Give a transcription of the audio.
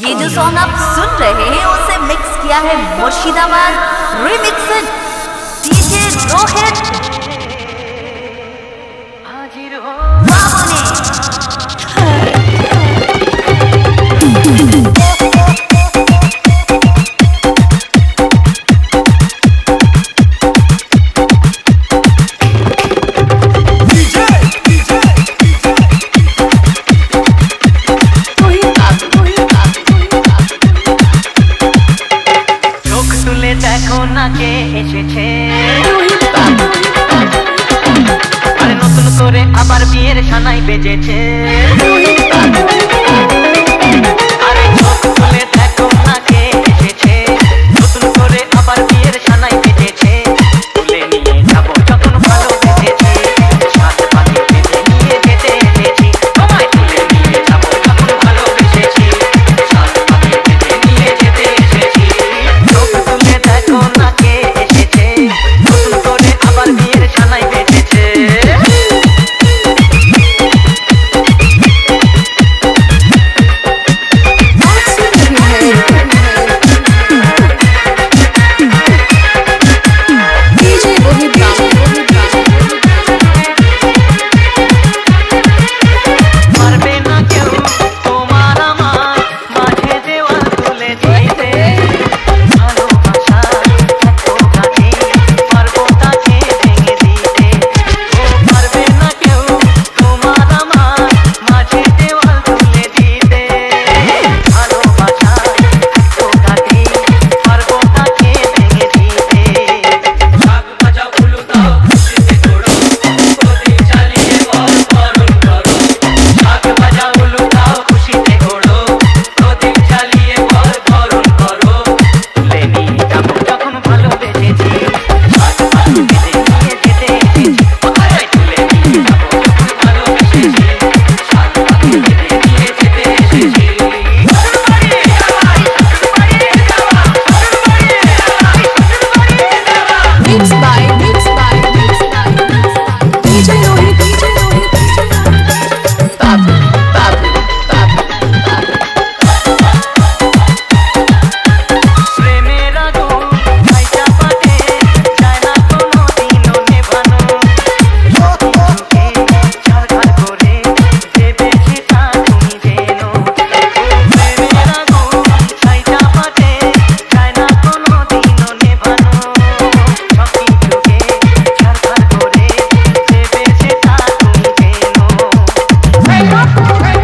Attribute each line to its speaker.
Speaker 1: ये जो सॉन्ग आप सुन रहे हैं उसे मिक्स किया है मुर्शिदाबाद रिमिक्स
Speaker 2: তুলে দেখো না কে এসেছে। আরে নতুন করে আবার বিয়ের সানাই বেজেছে। Hey!